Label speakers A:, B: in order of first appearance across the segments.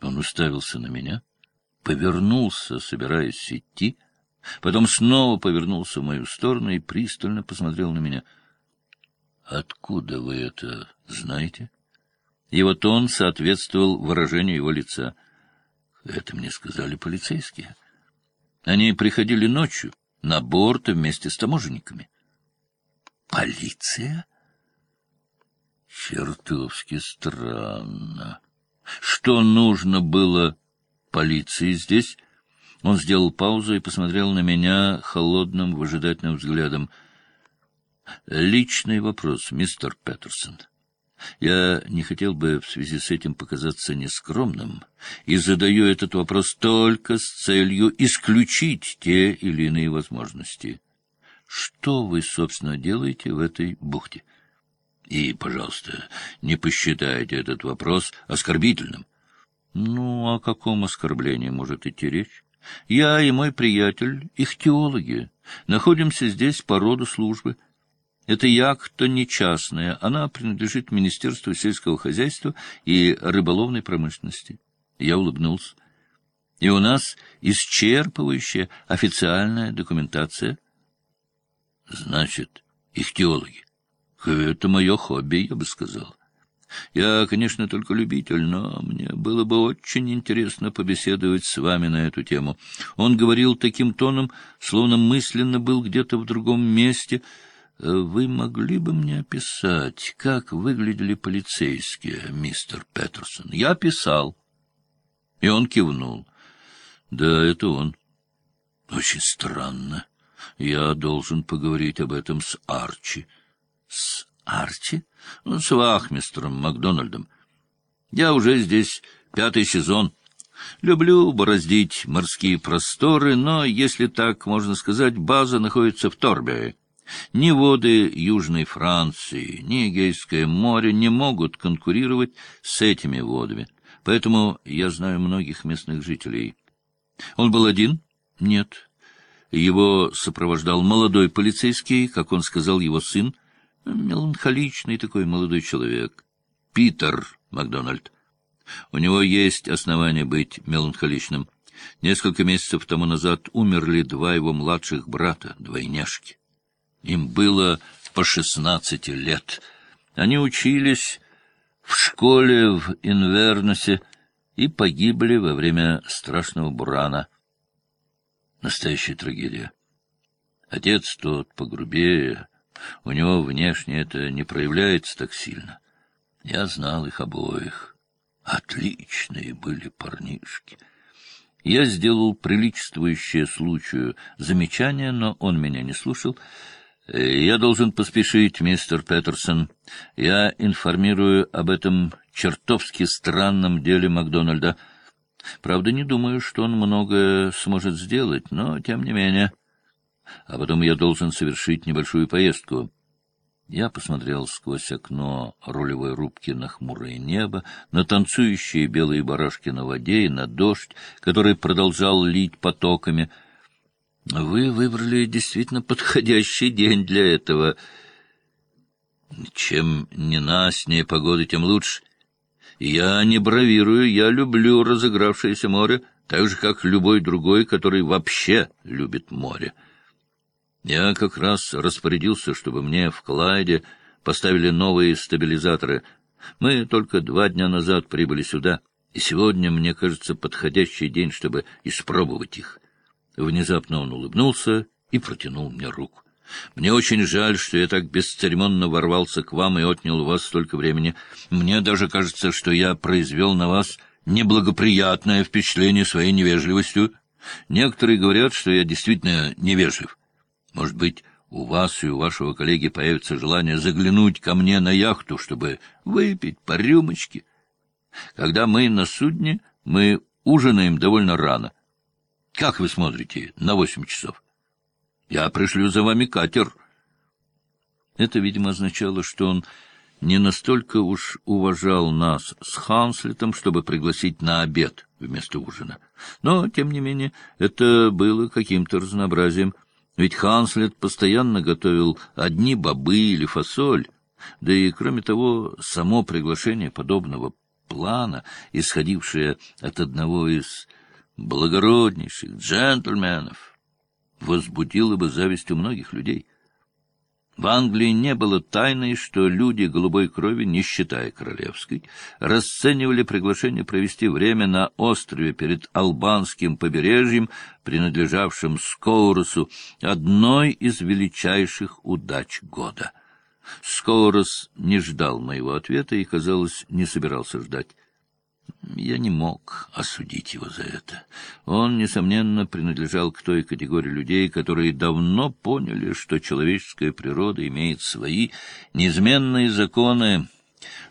A: Он уставился на меня, повернулся, собираясь идти, потом снова повернулся в мою сторону и пристально посмотрел на меня. — Откуда вы это знаете? Его тон соответствовал выражению его лица. — Это мне сказали полицейские. Они приходили ночью на борт вместе с таможенниками. — Полиция? — Чертовски странно. Что нужно было полиции здесь? Он сделал паузу и посмотрел на меня холодным, выжидательным взглядом. Личный вопрос, мистер Петерсон. Я не хотел бы в связи с этим показаться нескромным и задаю этот вопрос только с целью исключить те или иные возможности. Что вы, собственно, делаете в этой бухте? — и, пожалуйста, не посчитайте этот вопрос оскорбительным. Ну, о каком оскорблении может идти речь? Я и мой приятель, ихтиологи, находимся здесь по роду службы. Это яхта не частная, она принадлежит Министерству сельского хозяйства и рыболовной промышленности. Я улыбнулся. И у нас исчерпывающая официальная документация. Значит, ихтиологи. Это мое хобби, я бы сказал. Я, конечно, только любитель, но мне было бы очень интересно побеседовать с вами на эту тему. Он говорил таким тоном, словно мысленно был где-то в другом месте. Вы могли бы мне описать, как выглядели полицейские, мистер Петерсон? Я писал. И он кивнул. Да, это он. Очень странно. Я должен поговорить об этом с Арчи. С Арчи? Ну, с Вахмистером Макдональдом. Я уже здесь пятый сезон. Люблю бороздить морские просторы, но, если так можно сказать, база находится в Торбе. Ни воды Южной Франции, ни Эгейское море не могут конкурировать с этими водами. Поэтому я знаю многих местных жителей. Он был один? Нет. Его сопровождал молодой полицейский, как он сказал, его сын, Меланхоличный такой молодой человек. Питер Макдональд. У него есть основания быть меланхоличным. Несколько месяцев тому назад умерли два его младших брата, двойняшки. Им было по шестнадцати лет. Они учились в школе в Инверносе и погибли во время страшного бурана. Настоящая трагедия. Отец тот погрубее, у него внешне это не проявляется так сильно. Я знал их обоих. Отличные были парнишки. Я сделал приличествующее случаю замечание, но он меня не слушал. «Я должен поспешить, мистер Петерсон. Я информирую об этом чертовски странном деле Макдональда. Правда, не думаю, что он многое сможет сделать, но тем не менее...» а потом я должен совершить небольшую поездку. Я посмотрел сквозь окно рулевой рубки на хмурое небо, на танцующие белые барашки на воде и на дождь, который продолжал лить потоками. Вы выбрали действительно подходящий день для этого. Чем ненастнее погода, тем лучше. Я не бравирую, я люблю разыгравшееся море, так же, как любой другой, который вообще любит море. Я как раз распорядился, чтобы мне в Клайде поставили новые стабилизаторы. Мы только два дня назад прибыли сюда, и сегодня, мне кажется, подходящий день, чтобы испробовать их. Внезапно он улыбнулся и протянул мне руку. Мне очень жаль, что я так бесцеремонно ворвался к вам и отнял у вас столько времени. Мне даже кажется, что я произвел на вас неблагоприятное впечатление своей невежливостью. Некоторые говорят, что я действительно невежлив. Может быть, у вас и у вашего коллеги появится желание заглянуть ко мне на яхту, чтобы выпить по рюмочке. Когда мы на судне, мы ужинаем довольно рано. Как вы смотрите на восемь часов? Я пришлю за вами катер. Это, видимо, означало, что он не настолько уж уважал нас с Ханслетом, чтобы пригласить на обед вместо ужина. Но, тем не менее, это было каким-то разнообразием — ведь Ханслет постоянно готовил одни бобы или фасоль, да и, кроме того, само приглашение подобного плана, исходившая от одного из благороднейших джентльменов, возбудила бы зависть у многих людей. В Англии не было тайной, что люди голубой крови, не считая королевской, расценивали приглашение провести время на острове перед албанским побережьем, принадлежавшим Скоуросу, одной из величайших удач года. Скоурос не ждал моего ответа и, казалось, не собирался ждать. Я не мог осудить его за это. Он, несомненно, принадлежал к той категории людей, которые давно поняли, что человеческая природа имеет свои неизменные законы,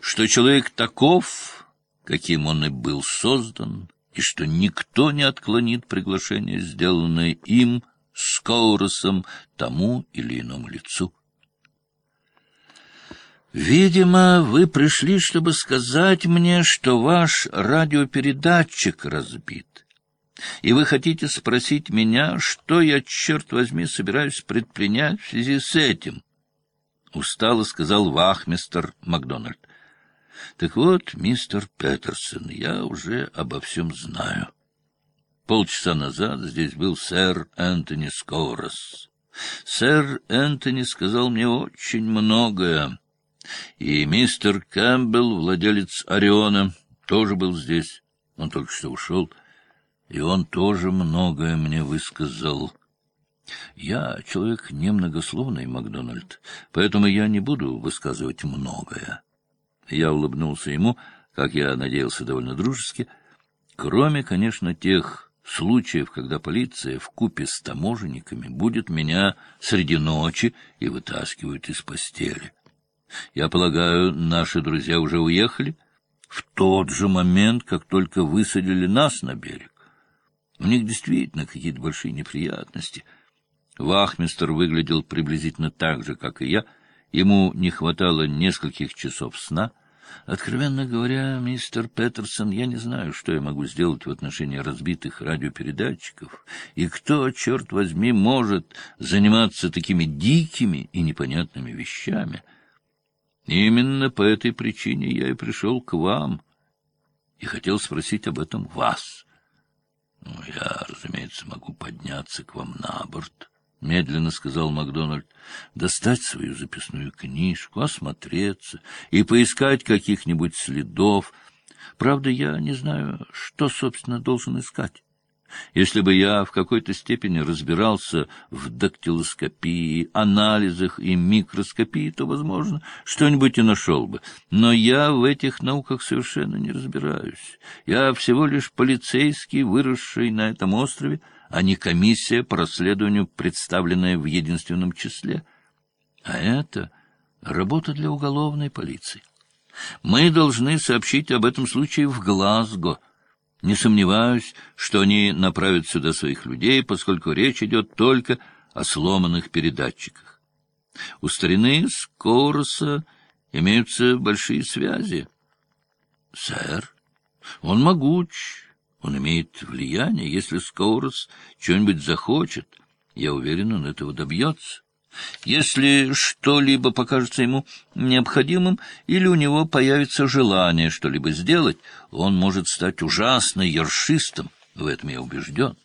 A: что человек таков, каким он и был создан, и что никто не отклонит приглашение, сделанное им, Скоуросом, тому или иному лицу. Видимо, вы пришли, чтобы сказать мне, что ваш радиопередатчик разбит. И вы хотите спросить меня, что я, черт возьми, собираюсь предпринять в связи с этим? Устало сказал вахмистер Макдональд. Так вот, мистер Петерсон, я уже обо всем знаю. Полчаса назад здесь был сэр Энтони Скоурос. Сэр Энтони сказал мне очень многое. И мистер Кэмпбелл, владелец Ориона, тоже был здесь. Он только что ушел, и он тоже многое мне высказал. Я человек немногословный, Макдональд, поэтому я не буду высказывать многое. Я улыбнулся ему, как я надеялся, довольно дружески, кроме, конечно, тех случаев, когда полиция в купе с таможенниками будет меня среди ночи и вытаскивают из постели. Я полагаю, наши друзья уже уехали? В тот же момент, как только высадили нас на берег. У них действительно какие-то большие неприятности. Вахмистер выглядел приблизительно так же, как и я. Ему не хватало нескольких часов сна. Откровенно говоря, мистер Петерсон, я не знаю, что я могу сделать в отношении разбитых радиопередатчиков, и кто, черт возьми, может заниматься такими дикими и непонятными вещами — Именно по этой причине я и пришел к вам и хотел спросить об этом вас. Ну, я, разумеется, могу подняться к вам на борт, — медленно сказал Макдональд, — достать свою записную книжку, осмотреться и поискать каких-нибудь следов. Правда, я не знаю, что, собственно, должен искать. Если бы я в какой-то степени разбирался в дактилоскопии, анализах и микроскопии, то, возможно, что-нибудь и нашел бы. Но я в этих науках совершенно не разбираюсь. Я всего лишь полицейский, выросший на этом острове, а не комиссия по расследованию, представленная в единственном числе. А это работа для уголовной полиции. Мы должны сообщить об этом случае в Глазго — не сомневаюсь, что они направят сюда своих людей, поскольку речь идет только о сломанных передатчиках. У старины Скоуроса имеются большие связи. Сэр, он могуч, он имеет влияние. Если Скоурос что-нибудь захочет, я уверен, он этого добьется. Если что-либо покажется ему необходимым, или у него появится желание что-либо сделать, он может стать ужасно ершистом, в этом я убежден.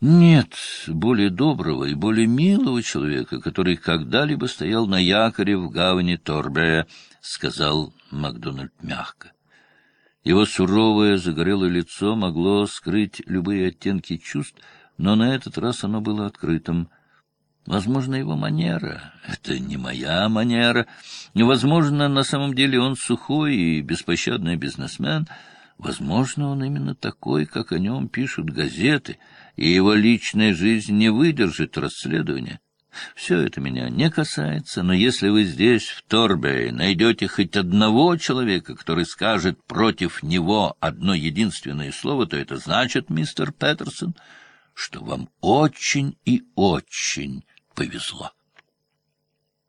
A: Нет более доброго и более милого человека, который когда-либо стоял на якоре в гавани Торбея, — сказал Макдональд мягко. Его суровое загорелое лицо могло скрыть любые оттенки чувств, но на этот раз оно было открытым. Возможно, его манера — это не моя манера. Возможно, на самом деле он сухой и беспощадный бизнесмен. Возможно, он именно такой, как о нем пишут газеты, и его личная жизнь не выдержит расследования. Все это меня не касается, но если вы здесь, в Торбе, найдете хоть одного человека, который скажет против него одно единственное слово, то это значит, мистер Петерсон, что вам очень и очень повезло.